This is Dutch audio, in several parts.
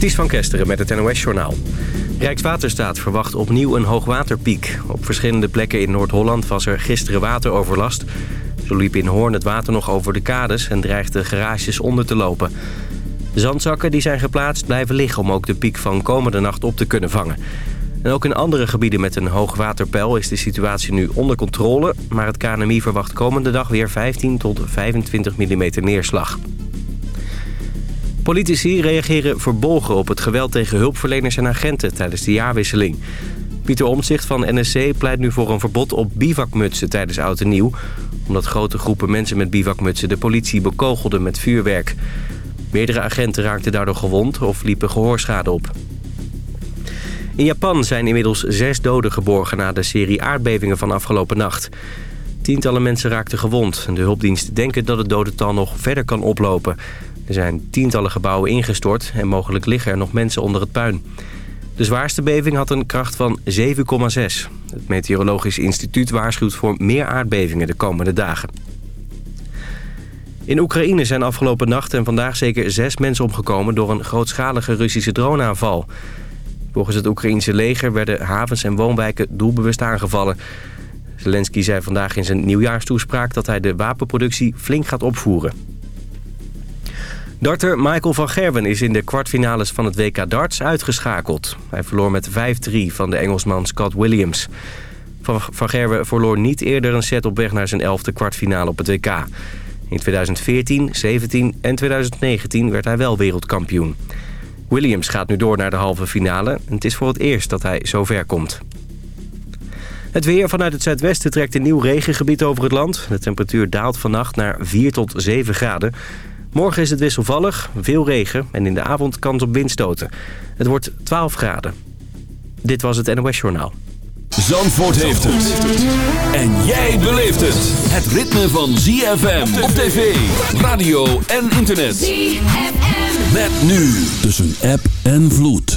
Ties van Kesteren met het NOS-journaal. Rijkswaterstaat verwacht opnieuw een hoogwaterpiek. Op verschillende plekken in Noord-Holland was er gisteren wateroverlast. Zo liep in Hoorn het water nog over de kades en dreigde garages onder te lopen. Zandzakken die zijn geplaatst blijven liggen om ook de piek van komende nacht op te kunnen vangen. En ook in andere gebieden met een hoog waterpeil is de situatie nu onder controle... maar het KNMI verwacht komende dag weer 15 tot 25 mm neerslag. Politici reageren verbolgen op het geweld tegen hulpverleners en agenten tijdens de jaarwisseling. Pieter Omtzigt van NSC pleit nu voor een verbod op bivakmutsen tijdens Oud en Nieuw... omdat grote groepen mensen met bivakmutsen de politie bekogelden met vuurwerk. Meerdere agenten raakten daardoor gewond of liepen gehoorschade op. In Japan zijn inmiddels zes doden geborgen na de serie aardbevingen van afgelopen nacht. Tientallen mensen raakten gewond. De hulpdiensten denken dat het dodental nog verder kan oplopen... Er zijn tientallen gebouwen ingestort en mogelijk liggen er nog mensen onder het puin. De zwaarste beving had een kracht van 7,6. Het Meteorologisch Instituut waarschuwt voor meer aardbevingen de komende dagen. In Oekraïne zijn afgelopen nacht en vandaag zeker zes mensen omgekomen... door een grootschalige Russische droneaanval. Volgens het Oekraïense leger werden havens en woonwijken doelbewust aangevallen. Zelensky zei vandaag in zijn nieuwjaarstoespraak dat hij de wapenproductie flink gaat opvoeren. Darter Michael van Gerwen is in de kwartfinales van het WK darts uitgeschakeld. Hij verloor met 5-3 van de Engelsman Scott Williams. Van, Gerwen verloor niet eerder een set op weg naar zijn elfde kwartfinale op het WK. In 2014, 17 en 2019 werd hij wel wereldkampioen. Williams gaat nu door naar de halve finale. En het is voor het eerst dat hij zo ver komt. Het weer vanuit het zuidwesten trekt een nieuw regengebied over het land. De temperatuur daalt vannacht naar 4 tot 7 graden. Morgen is het wisselvallig, veel regen en in de avond kans op windstoten. Het wordt 12 graden. Dit was het NOS Journaal. Zandvoort heeft het. En jij beleeft het. Het ritme van ZFM op tv, radio en internet. ZFM. Met nu tussen app en vloed.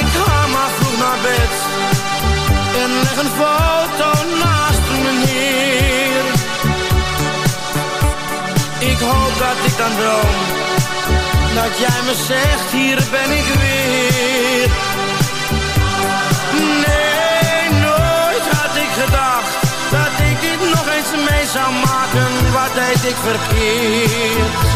Ik ga maar vroeg naar bed en leg een foto naast me neer. Ik hoop dat ik dan droom, dat jij me zegt, hier ben ik weer. Nee, nooit had ik gedacht zou maken, wat deed ik verkeerd?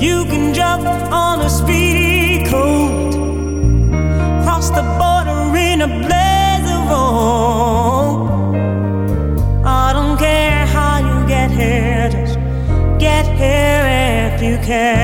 You can jump on a speedy cross the border in a. I don't care how you get here, just get here if you can.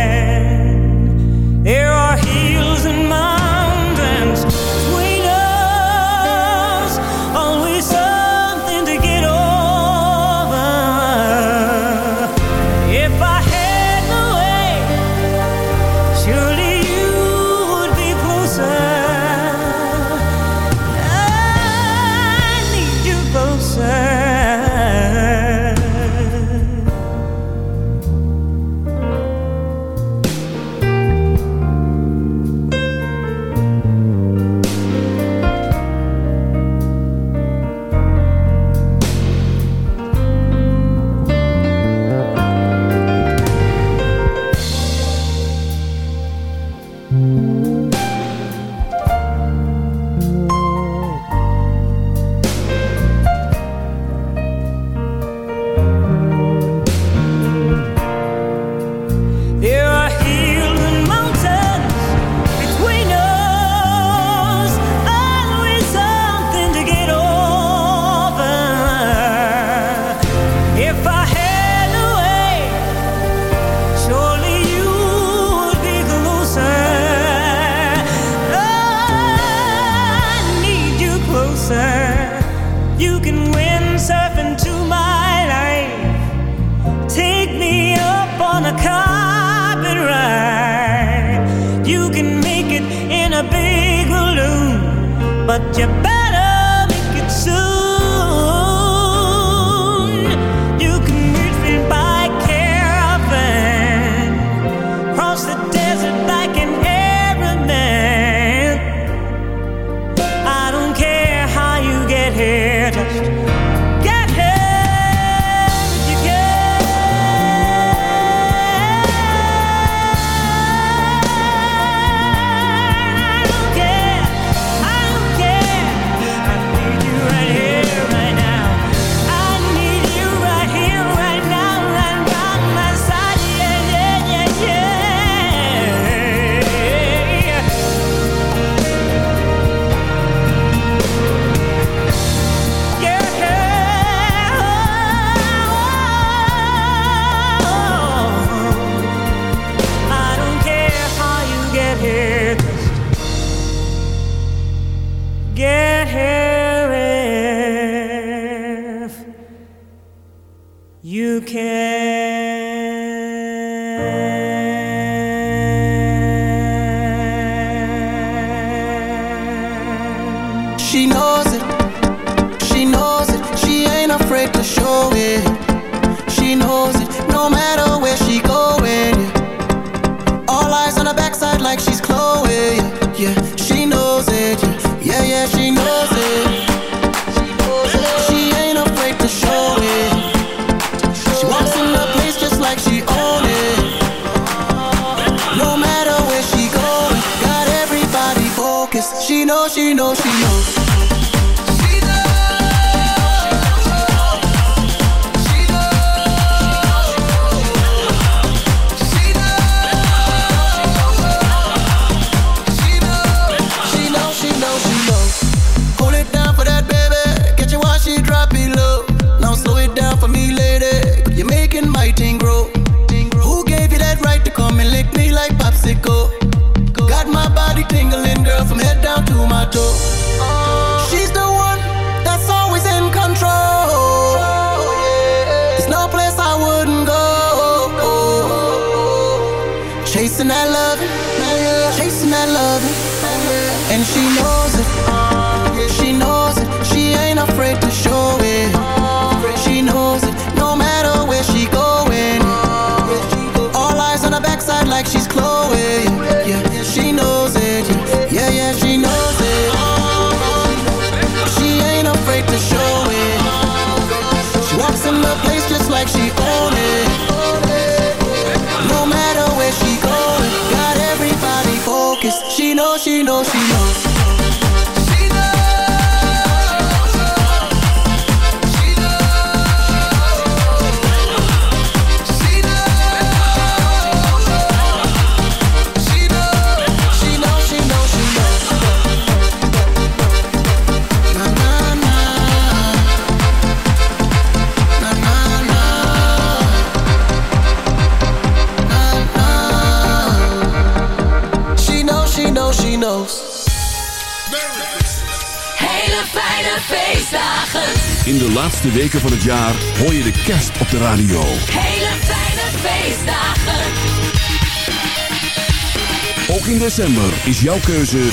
got your back. Laatste weken van het jaar hoor je de kerst op de radio. Hele fijne feestdagen. Ook in december is jouw keuze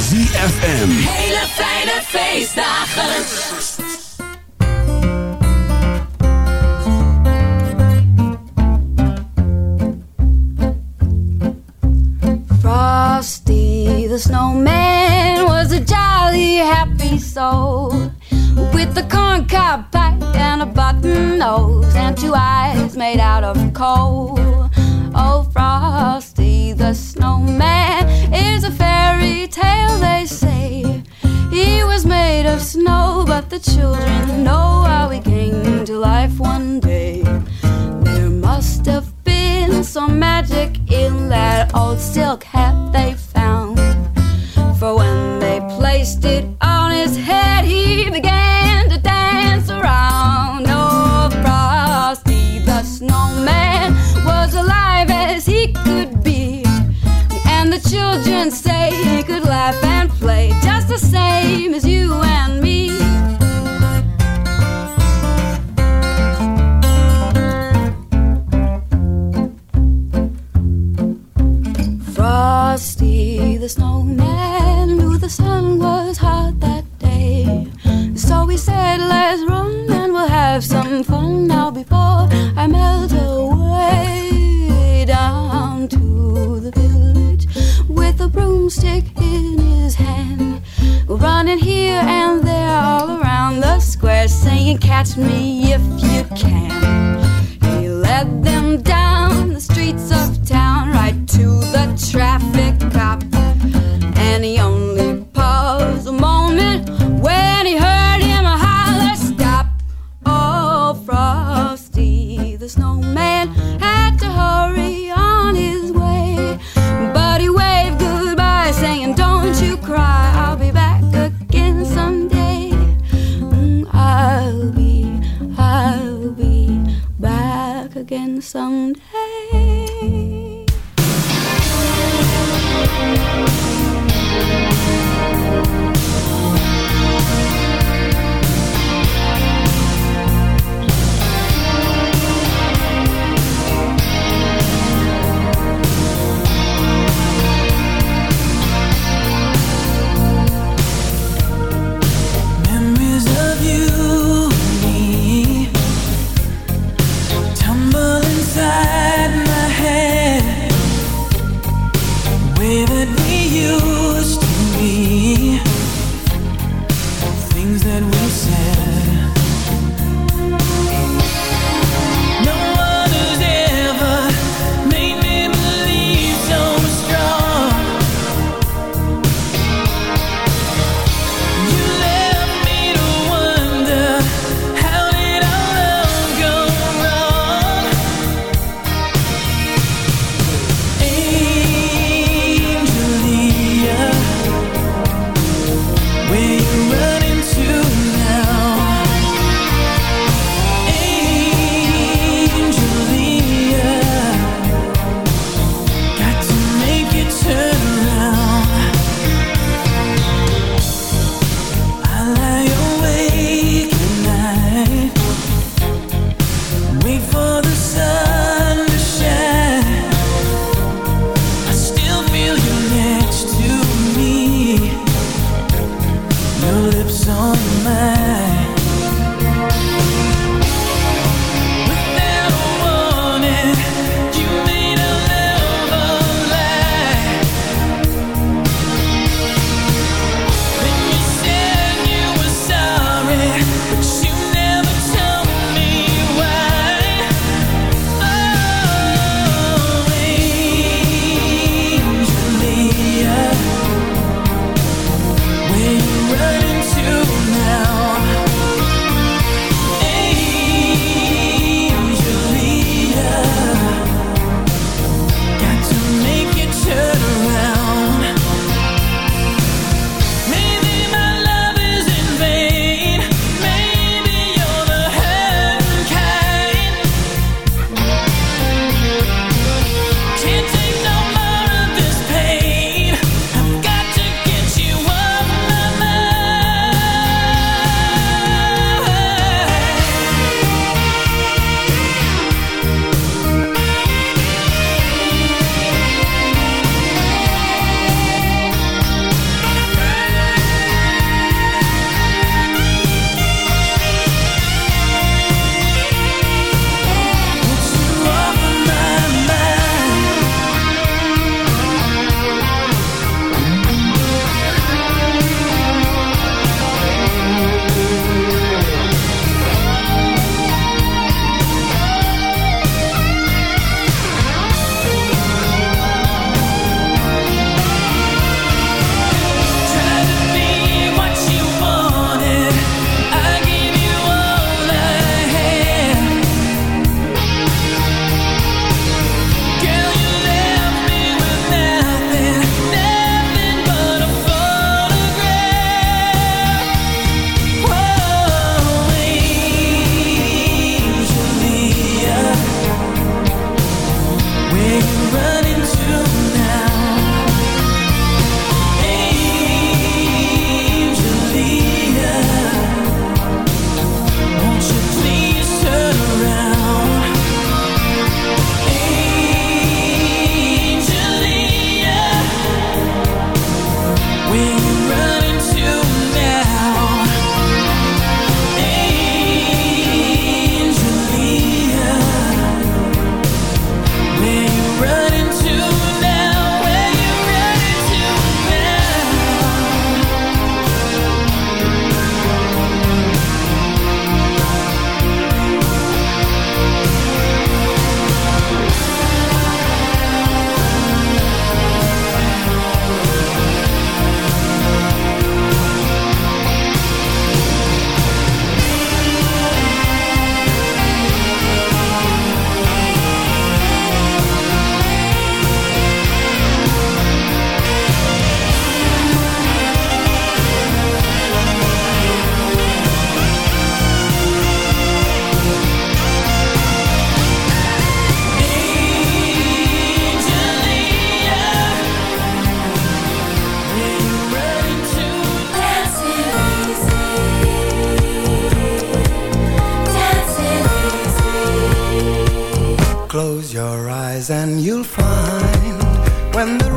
ZFM. Hele fijne feestdagen. Frosty the snowman was a jolly happy soul a corncob pipe and a button nose and two eyes made out of coal. Oh, Frosty the snowman is a fairy tale, they say. He was made of snow, but the children know how he came to life one day. There must have been some magic in that old silk hat they found. For when they placed it children say he could laugh and play just the same as you and me. Frosty the snowman knew the sun was hot that day. So he said, Let's run and we'll have some fun now before I melt away broomstick in his hand. Running here and there all around the square, saying, Catch me if you can. He led them down the streets of town right to the traffic cop. And he only paused a moment when he heard him holler, Stop! Oh, Frosty the snowman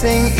sing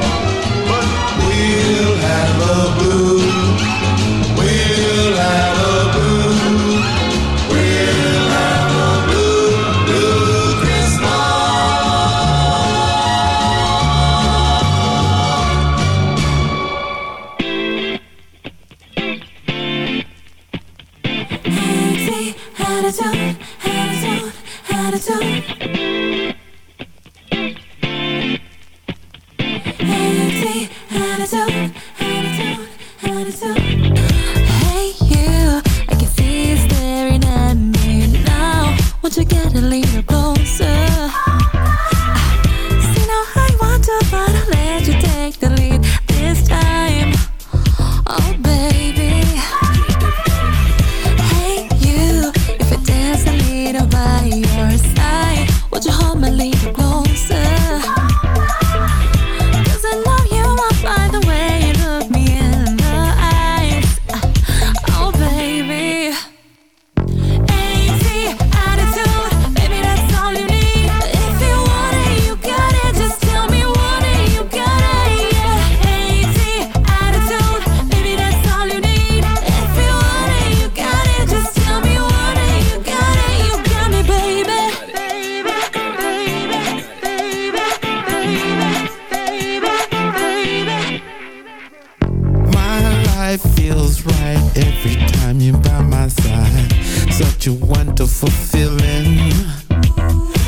such a wonderful feeling.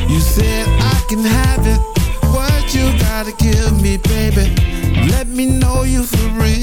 You said I can have it. What you gotta give me, baby? Let me know you for real